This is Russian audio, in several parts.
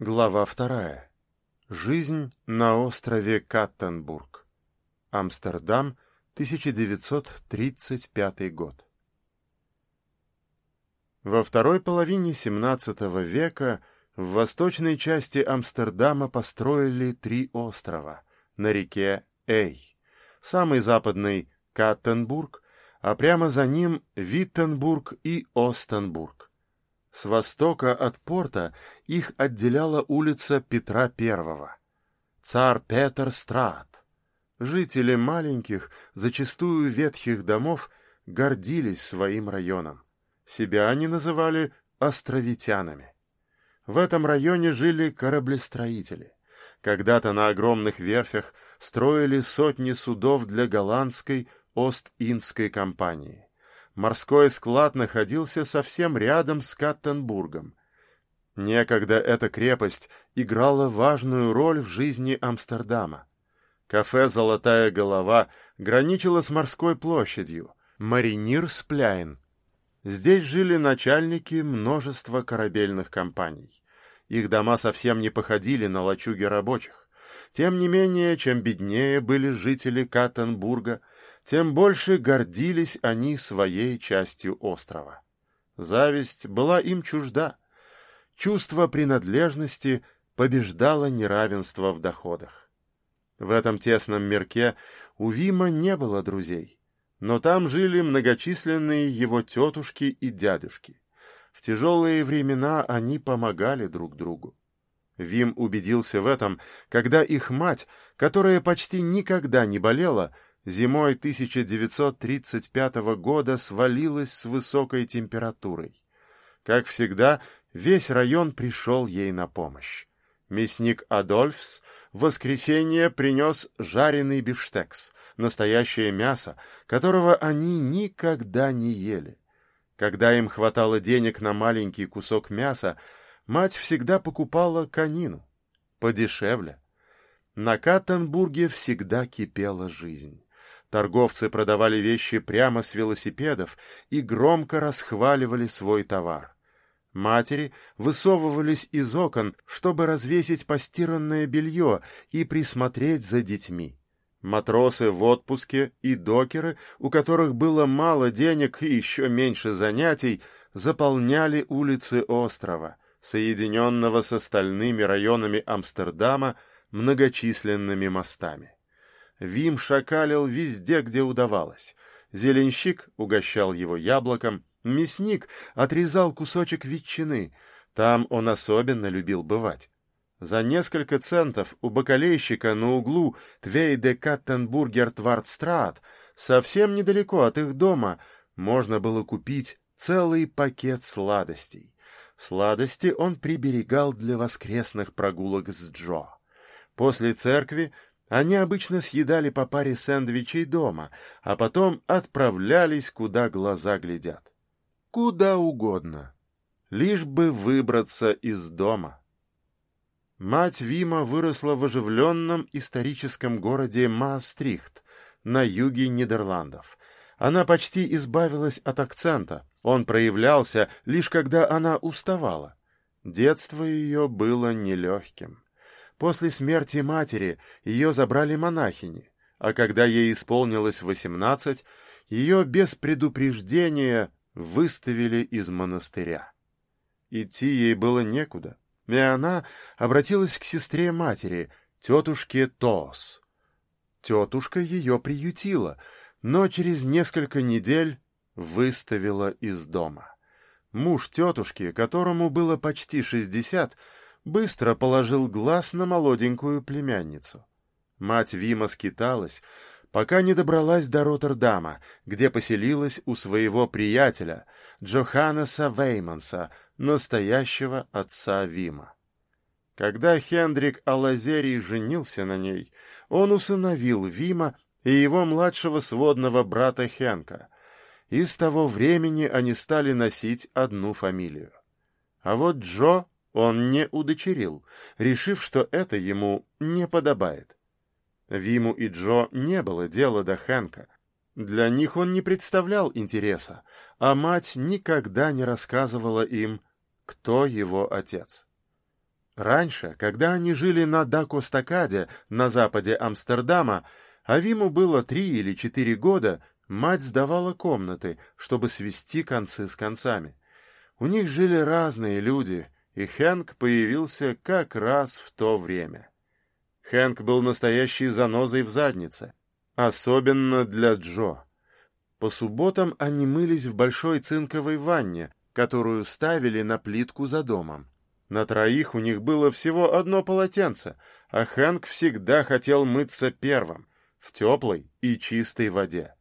Глава вторая. Жизнь на острове Каттенбург. Амстердам, 1935 год. Во второй половине XVII века в восточной части Амстердама построили три острова на реке Эй. Самый западный — Каттенбург, а прямо за ним — Виттенбург и Остенбург. С востока от порта их отделяла улица Петра I. Царь Петр Страт. Жители маленьких, зачастую ветхих домов гордились своим районом. Себя они называли островитянами. В этом районе жили кораблестроители. Когда-то на огромных верфях строили сотни судов для голландской Ост-Индской компании морской склад находился совсем рядом с Каттенбургом. Некогда эта крепость играла важную роль в жизни Амстердама. Кафе «Золотая голова» граничило с морской площадью, Маринир Спляйн. Здесь жили начальники множества корабельных компаний. Их дома совсем не походили на лачуги рабочих. Тем не менее, чем беднее были жители Каттенбурга, тем больше гордились они своей частью острова. Зависть была им чужда. Чувство принадлежности побеждало неравенство в доходах. В этом тесном мирке у Вима не было друзей, но там жили многочисленные его тетушки и дядюшки. В тяжелые времена они помогали друг другу. Вим убедился в этом, когда их мать, которая почти никогда не болела, зимой 1935 года свалилась с высокой температурой. Как всегда, весь район пришел ей на помощь. Мясник Адольфс в воскресенье принес жареный бифштекс, настоящее мясо, которого они никогда не ели. Когда им хватало денег на маленький кусок мяса, мать всегда покупала конину. Подешевле. На Каттенбурге всегда кипела жизнь. Торговцы продавали вещи прямо с велосипедов и громко расхваливали свой товар. Матери высовывались из окон, чтобы развесить постиранное белье и присмотреть за детьми. Матросы в отпуске и докеры, у которых было мало денег и еще меньше занятий, заполняли улицы острова, соединенного с остальными районами Амстердама многочисленными мостами. Вим шакалил везде, где удавалось. Зеленщик угощал его яблоком, мясник отрезал кусочек ветчины. Там он особенно любил бывать. За несколько центов у бакалейщика на углу Твейде Каттенбургер Твардстрат, совсем недалеко от их дома, можно было купить целый пакет сладостей. Сладости он приберегал для воскресных прогулок с Джо. После церкви они обычно съедали по паре сэндвичей дома, а потом отправлялись, куда глаза глядят. Куда угодно, лишь бы выбраться из дома. Мать Вима выросла в оживленном историческом городе Маастрихт на юге Нидерландов. Она почти избавилась от акцента, он проявлялся лишь когда она уставала. Детство ее было нелегким. После смерти матери ее забрали монахини, а когда ей исполнилось восемнадцать, ее без предупреждения выставили из монастыря. Идти ей было некуда, и она обратилась к сестре матери, тетушке Тос. Тетушка ее приютила, но через несколько недель выставила из дома. Муж тетушки, которому было почти шестьдесят, быстро положил глаз на молоденькую племянницу. Мать Вима скиталась, пока не добралась до Роттердама, где поселилась у своего приятеля Джоханнеса Вейманса, настоящего отца Вима. Когда Хендрик Алазерий женился на ней, он усыновил Вима и его младшего сводного брата Хенка, и с того времени они стали носить одну фамилию. А вот Джо он не удочерил, решив, что это ему не подобает. Виму и Джо не было дела до Хэнка. Для них он не представлял интереса, а мать никогда не рассказывала им, кто его отец. Раньше, когда они жили на Дакостакаде, на западе Амстердама, а Виму было три или четыре года, мать сдавала комнаты, чтобы свести концы с концами. У них жили разные люди, и Хэнк появился как раз в то время. Хэнк был настоящей занозой в заднице, особенно для Джо. По субботам они мылись в большой цинковой ванне, которую ставили на плитку за домом. На троих у них было всего одно полотенце, а Хэнк всегда хотел мыться первым, в теплой и чистой воде.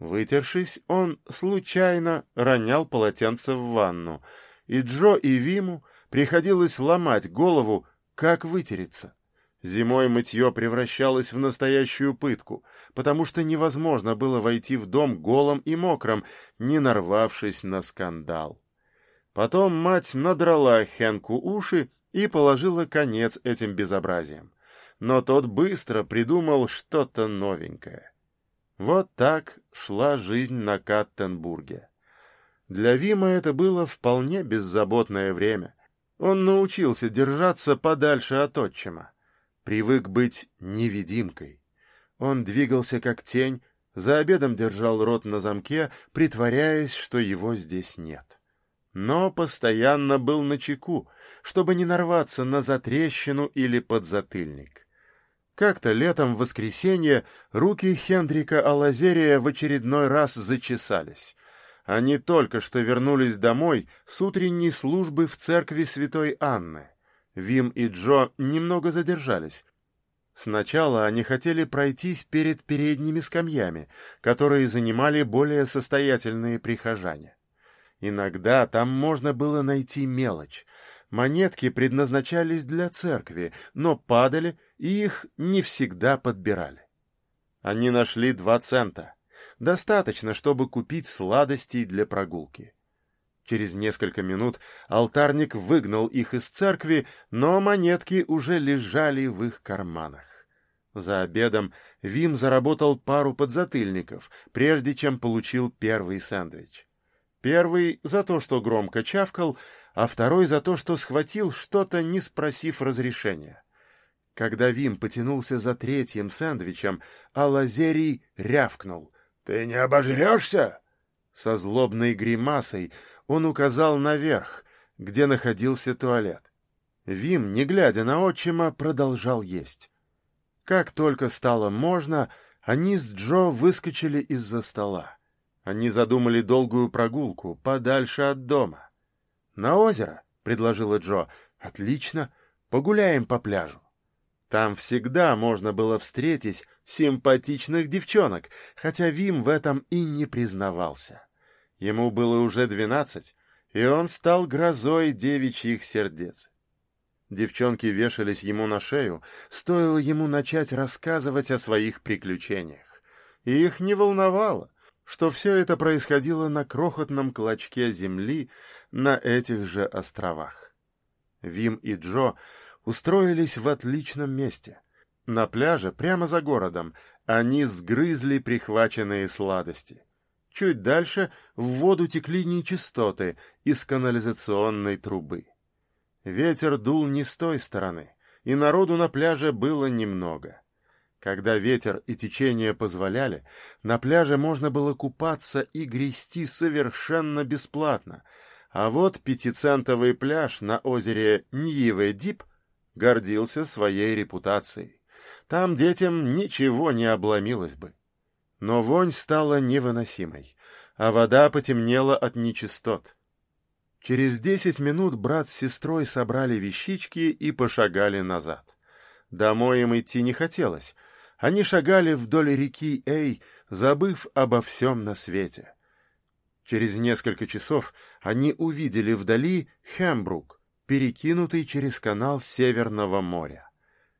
Вытершись, он случайно ронял полотенце в ванну, и Джо и Виму приходилось ломать голову, как вытереться. Зимой мытье превращалось в настоящую пытку, потому что невозможно было войти в дом голым и мокрым, не нарвавшись на скандал. Потом мать надрала Хенку уши и положила конец этим безобразиям. Но тот быстро придумал что-то новенькое. Вот так шла жизнь на Каттенбурге. Для Вима это было вполне беззаботное время. Он научился держаться подальше от отчима. Привык быть невидимкой. Он двигался как тень, за обедом держал рот на замке, притворяясь, что его здесь нет но постоянно был на чеку, чтобы не нарваться на затрещину или подзатыльник. Как-то летом в воскресенье руки Хендрика Алазерия в очередной раз зачесались. Они только что вернулись домой с утренней службы в церкви святой Анны. Вим и Джо немного задержались. Сначала они хотели пройтись перед передними скамьями, которые занимали более состоятельные прихожане. Иногда там можно было найти мелочь. Монетки предназначались для церкви, но падали, и их не всегда подбирали. Они нашли два цента. Достаточно, чтобы купить сладостей для прогулки. Через несколько минут алтарник выгнал их из церкви, но монетки уже лежали в их карманах. За обедом Вим заработал пару подзатыльников, прежде чем получил первый сэндвич. Первый за то, что громко чавкал, а второй за то, что схватил что-то, не спросив разрешения. Когда Вим потянулся за третьим сэндвичем, а Лазерий рявкнул. «Ты не обожрешься?» Со злобной гримасой он указал наверх, где находился туалет. Вим, не глядя на отчима, продолжал есть. Как только стало можно, они с Джо выскочили из-за стола. Они задумали долгую прогулку подальше от дома. «На озеро», — предложила Джо. «Отлично, погуляем по пляжу». Там всегда можно было встретить симпатичных девчонок, хотя Вим в этом и не признавался. Ему было уже двенадцать, и он стал грозой девичьих сердец. Девчонки вешались ему на шею, стоило ему начать рассказывать о своих приключениях. И их не волновало, что все это происходило на крохотном клочке земли на этих же островах. Вим и Джо устроились в отличном месте. На пляже, прямо за городом, они сгрызли прихваченные сладости. Чуть дальше в воду текли нечистоты из канализационной трубы. Ветер дул не с той стороны, и народу на пляже было немного. Когда ветер и течение позволяли, на пляже можно было купаться и грести совершенно бесплатно, а вот пятицентовый пляж на озере Ньиве-Дип гордился своей репутацией. Там детям ничего не обломилось бы. Но вонь стала невыносимой, а вода потемнела от нечистот. Через десять минут брат с сестрой собрали вещички и пошагали назад. Домой им идти не хотелось — они шагали вдоль реки Эй, забыв обо всем на свете. Через несколько часов они увидели вдали Хембрук, перекинутый через канал Северного моря.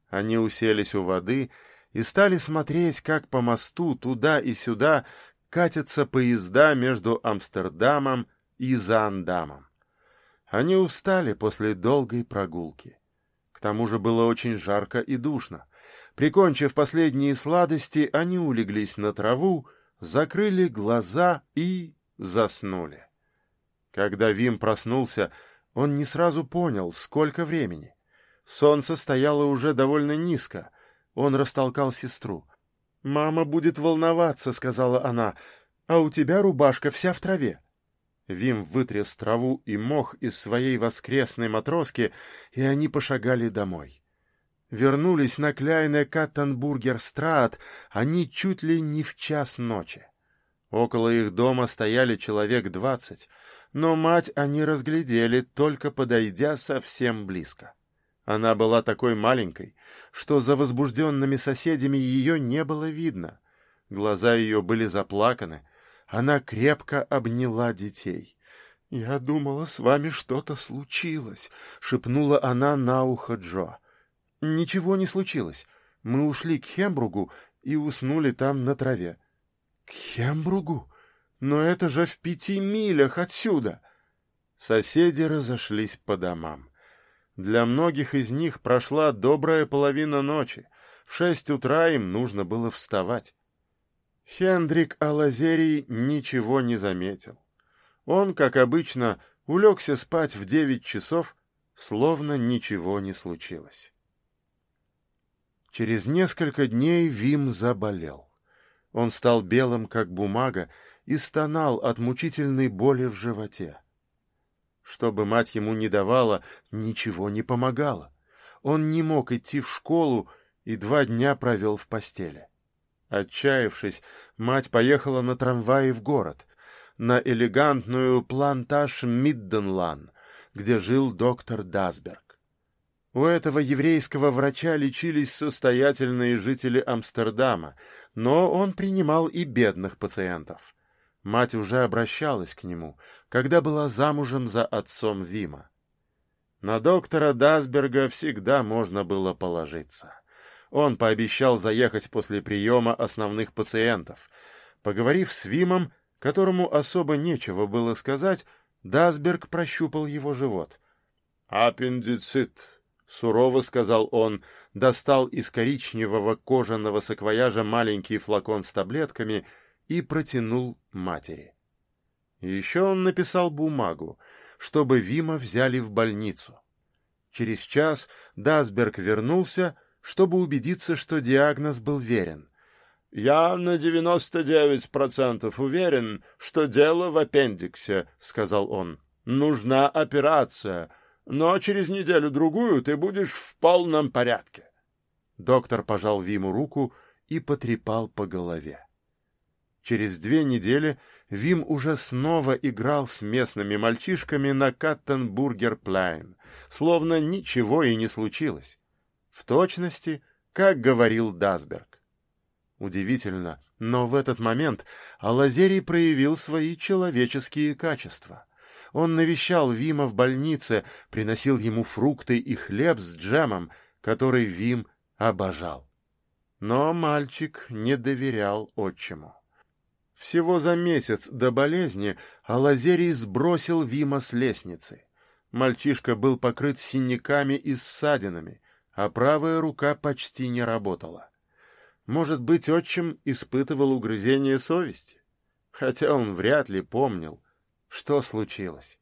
Они уселись у воды и стали смотреть, как по мосту туда и сюда катятся поезда между Амстердамом и Заандамом. Они устали после долгой прогулки. К тому же было очень жарко и душно. Прикончив последние сладости, они улеглись на траву, закрыли глаза и заснули. Когда Вим проснулся, он не сразу понял, сколько времени. Солнце стояло уже довольно низко. Он растолкал сестру. «Мама будет волноваться», — сказала она, — «а у тебя рубашка вся в траве». Вим вытряс траву и мох из своей воскресной матроски, и они пошагали домой. Вернулись на Кляйне Каттенбургер Страат они чуть ли не в час ночи. Около их дома стояли человек двадцать, но мать они разглядели, только подойдя совсем близко. Она была такой маленькой, что за возбужденными соседями ее не было видно. Глаза ее были заплаканы, она крепко обняла детей. «Я думала, с вами что-то случилось», — шепнула она на ухо Джо. «Ничего не случилось. Мы ушли к Хембругу и уснули там на траве». «К Хембругу? Но это же в пяти милях отсюда!» Соседи разошлись по домам. Для многих из них прошла добрая половина ночи. В шесть утра им нужно было вставать. Хендрик Алазерий ничего не заметил. Он, как обычно, улегся спать в девять часов, словно ничего не случилось. Через несколько дней Вим заболел. Он стал белым, как бумага, и стонал от мучительной боли в животе. Что бы мать ему не давала, ничего не помогало. Он не мог идти в школу и два дня провел в постели. Отчаявшись, мать поехала на трамвае в город, на элегантную плантаж Мидденлан, где жил доктор Дасберг. У этого еврейского врача лечились состоятельные жители Амстердама, но он принимал и бедных пациентов. Мать уже обращалась к нему, когда была замужем за отцом Вима. На доктора Дасберга всегда можно было положиться. Он пообещал заехать после приема основных пациентов. Поговорив с Вимом, которому особо нечего было сказать, Дасберг прощупал его живот. «Аппендицит», — сурово сказал он, достал из коричневого кожаного саквояжа маленький флакон с таблетками и протянул матери. Еще он написал бумагу, чтобы Вима взяли в больницу. Через час Дасберг вернулся — чтобы убедиться, что диагноз был верен. «Я на девяносто девять процентов уверен, что дело в аппендиксе», — сказал он. «Нужна операция, но через неделю-другую ты будешь в полном порядке». Доктор пожал Виму руку и потрепал по голове. Через две недели Вим уже снова играл с местными мальчишками на Каттенбургер-Пляйн, словно ничего и не случилось. В точности, как говорил Дасберг. Удивительно, но в этот момент Алазерий проявил свои человеческие качества. Он навещал Вима в больнице, приносил ему фрукты и хлеб с джемом, который Вим обожал. Но мальчик не доверял отчиму. Всего за месяц до болезни Алазерий сбросил Вима с лестницы. Мальчишка был покрыт синяками и ссадинами, а правая рука почти не работала. Может быть, отчим испытывал угрызение совести, хотя он вряд ли помнил, что случилось.